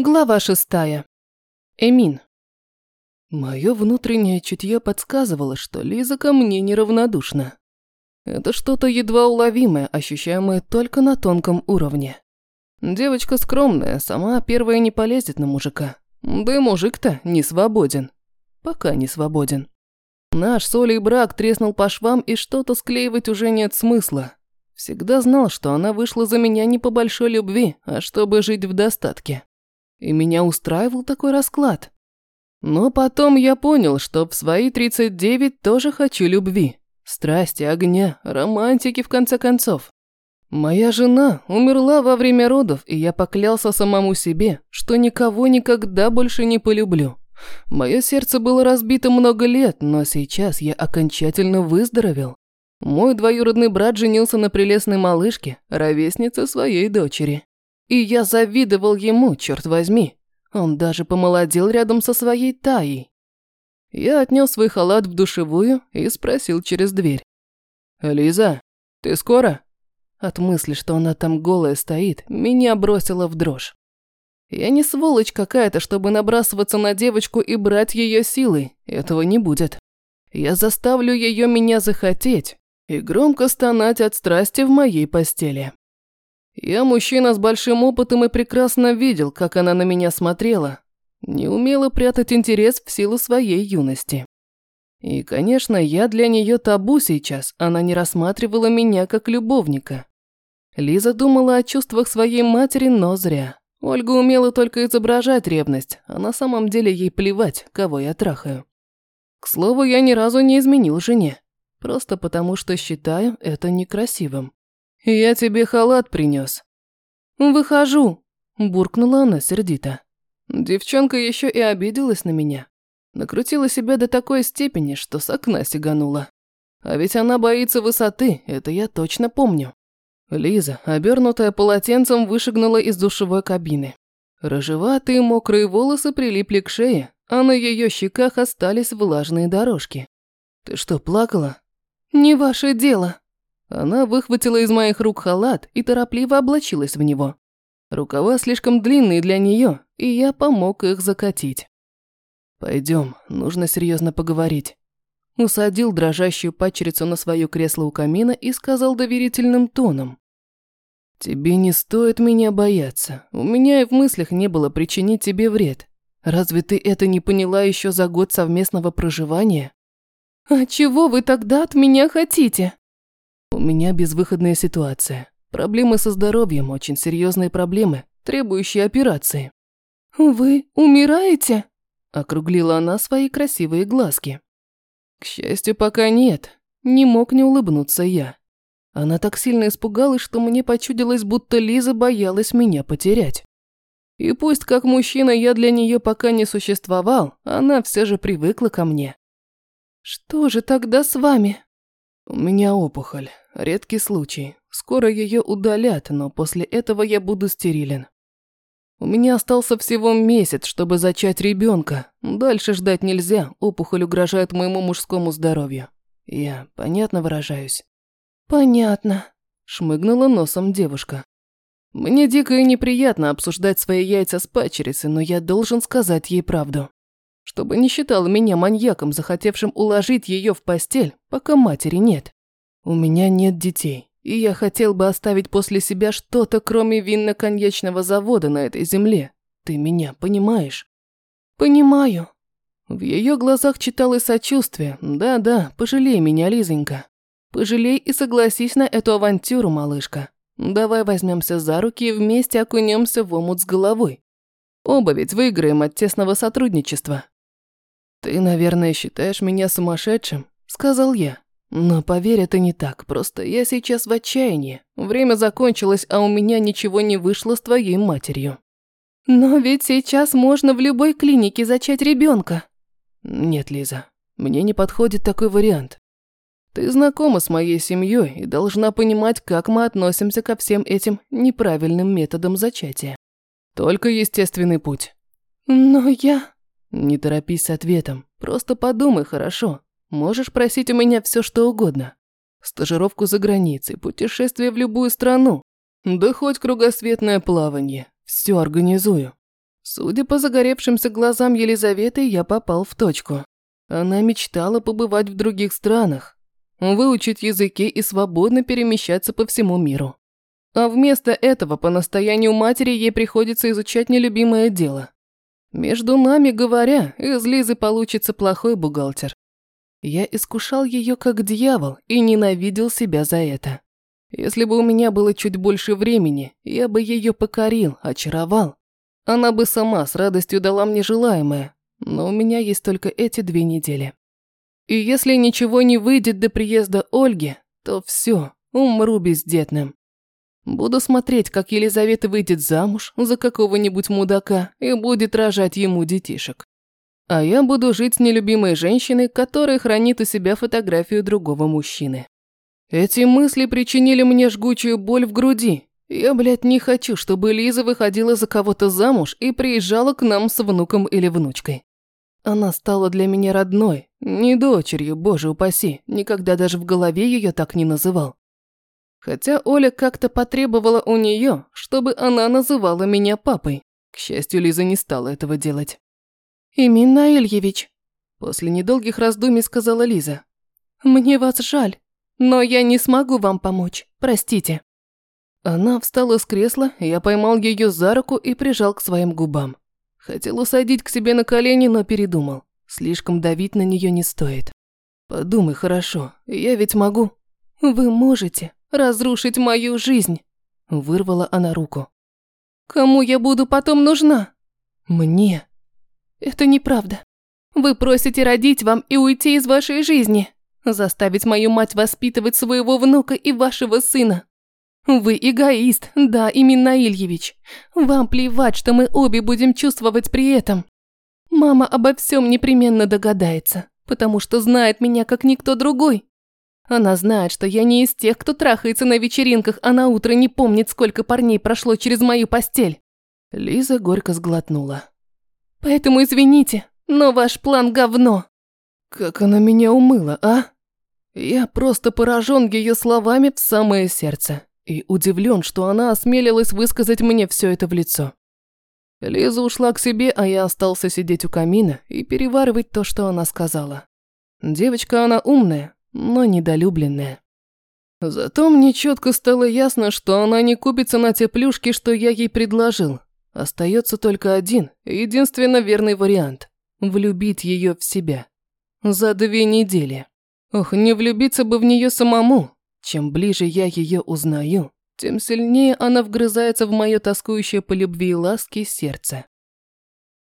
Глава шестая. Эмин. Мое внутреннее чутье подсказывало, что Лиза ко мне неравнодушна. Это что-то едва уловимое, ощущаемое только на тонком уровне. Девочка скромная, сама первая не полезет на мужика. Да и мужик-то не свободен. Пока не свободен. Наш с Олей брак треснул по швам, и что-то склеивать уже нет смысла. Всегда знал, что она вышла за меня не по большой любви, а чтобы жить в достатке. И меня устраивал такой расклад. Но потом я понял, что в свои 39 тоже хочу любви, страсти, огня, романтики в конце концов. Моя жена умерла во время родов, и я поклялся самому себе, что никого никогда больше не полюблю. Мое сердце было разбито много лет, но сейчас я окончательно выздоровел. Мой двоюродный брат женился на прелестной малышке, ровеснице своей дочери. И я завидовал ему, черт возьми. Он даже помолодел рядом со своей Таей. Я отнес свой халат в душевую и спросил через дверь. «Лиза, ты скоро?» От мысли, что она там голая стоит, меня бросило в дрожь. Я не сволочь какая-то, чтобы набрасываться на девочку и брать ее силой. Этого не будет. Я заставлю ее меня захотеть и громко стонать от страсти в моей постели. Я мужчина с большим опытом и прекрасно видел, как она на меня смотрела. Не умела прятать интерес в силу своей юности. И, конечно, я для нее табу сейчас, она не рассматривала меня как любовника. Лиза думала о чувствах своей матери, но зря. Ольга умела только изображать ревность, а на самом деле ей плевать, кого я трахаю. К слову, я ни разу не изменил жене. Просто потому, что считаю это некрасивым. «Я тебе халат принес. «Выхожу», – буркнула она сердито. Девчонка еще и обиделась на меня. Накрутила себя до такой степени, что с окна сиганула. А ведь она боится высоты, это я точно помню. Лиза, обернутая полотенцем, вышагнула из душевой кабины. Рыжеватые мокрые волосы прилипли к шее, а на ее щеках остались влажные дорожки. «Ты что, плакала?» «Не ваше дело», она выхватила из моих рук халат и торопливо облачилась в него. Рукава слишком длинные для нее, и я помог их закатить. Пойдем, нужно серьезно поговорить. Усадил дрожащую падчерицу на свое кресло у камина и сказал доверительным тоном. «Тебе не стоит меня бояться. У меня и в мыслях не было причинить тебе вред. Разве ты это не поняла еще за год совместного проживания?» «А чего вы тогда от меня хотите?» У меня безвыходная ситуация. Проблемы со здоровьем, очень серьезные проблемы, требующие операции. «Вы умираете?» – округлила она свои красивые глазки. К счастью, пока нет. Не мог не улыбнуться я. Она так сильно испугалась, что мне почудилось, будто Лиза боялась меня потерять. И пусть как мужчина я для нее пока не существовал, она все же привыкла ко мне. «Что же тогда с вами?» У меня опухоль. Редкий случай. Скоро ее удалят, но после этого я буду стерилен. У меня остался всего месяц, чтобы зачать ребенка. Дальше ждать нельзя, опухоль угрожает моему мужскому здоровью. Я понятно выражаюсь? Понятно, шмыгнула носом девушка. Мне дико и неприятно обсуждать свои яйца с пачерицей, но я должен сказать ей правду чтобы не считала меня маньяком, захотевшим уложить ее в постель, пока матери нет. У меня нет детей, и я хотел бы оставить после себя что-то, кроме винно-коньячного завода на этой земле. Ты меня понимаешь? Понимаю. В ее глазах читалось сочувствие. Да-да, пожалей меня, Лизонька. Пожалей и согласись на эту авантюру, малышка. Давай возьмемся за руки и вместе окунемся в омут с головой. Оба ведь выиграем от тесного сотрудничества. «Ты, наверное, считаешь меня сумасшедшим?» – сказал я. «Но поверь, это не так, просто я сейчас в отчаянии. Время закончилось, а у меня ничего не вышло с твоей матерью». «Но ведь сейчас можно в любой клинике зачать ребенка. «Нет, Лиза, мне не подходит такой вариант. Ты знакома с моей семьей и должна понимать, как мы относимся ко всем этим неправильным методам зачатия. Только естественный путь». «Но я...» Не торопись с ответом, просто подумай хорошо. Можешь просить у меня все, что угодно. Стажировку за границей, путешествие в любую страну. Да хоть кругосветное плавание. Все организую. Судя по загоревшимся глазам Елизаветы, я попал в точку. Она мечтала побывать в других странах, выучить языки и свободно перемещаться по всему миру. А вместо этого, по настоянию матери, ей приходится изучать нелюбимое дело. Между нами говоря, из Лизы получится плохой бухгалтер. Я искушал ее как дьявол и ненавидел себя за это. Если бы у меня было чуть больше времени, я бы ее покорил, очаровал. Она бы сама с радостью дала мне желаемое, но у меня есть только эти две недели. И если ничего не выйдет до приезда Ольги, то все, умру бездетным. Буду смотреть, как Елизавета выйдет замуж за какого-нибудь мудака и будет рожать ему детишек. А я буду жить с нелюбимой женщиной, которая хранит у себя фотографию другого мужчины. Эти мысли причинили мне жгучую боль в груди. Я, блядь, не хочу, чтобы Лиза выходила за кого-то замуж и приезжала к нам с внуком или внучкой. Она стала для меня родной, не дочерью, боже упаси, никогда даже в голове ее так не называл. Хотя Оля как-то потребовала у нее, чтобы она называла меня папой. К счастью, Лиза не стала этого делать. «Именно Ильевич», – после недолгих раздумий сказала Лиза. «Мне вас жаль, но я не смогу вам помочь, простите». Она встала с кресла, я поймал ее за руку и прижал к своим губам. Хотел усадить к себе на колени, но передумал. Слишком давить на нее не стоит. Подумай хорошо, я ведь могу. Вы можете разрушить мою жизнь. Вырвала она руку. Кому я буду потом нужна? Мне. Это неправда. Вы просите родить вам и уйти из вашей жизни. Заставить мою мать воспитывать своего внука и вашего сына. Вы эгоист, да, именно Ильевич. Вам плевать, что мы обе будем чувствовать при этом. Мама обо всем непременно догадается, потому что знает меня как никто другой. Она знает, что я не из тех, кто трахается на вечеринках, а на утро не помнит, сколько парней прошло через мою постель. Лиза горько сглотнула. Поэтому извините, но ваш план говно. Как она меня умыла, а? Я просто поражен ее словами в самое сердце и удивлен, что она осмелилась высказать мне все это в лицо. Лиза ушла к себе, а я остался сидеть у камина и переваривать то, что она сказала. Девочка она умная, но недолюбленная. Зато мне четко стало ясно, что она не купится на те плюшки, что я ей предложил. Остается только один, единственно верный вариант – влюбить ее в себя. За две недели. Ох, не влюбиться бы в нее самому, чем ближе я ее узнаю, тем сильнее она вгрызается в мое тоскующее по любви и ласке сердце.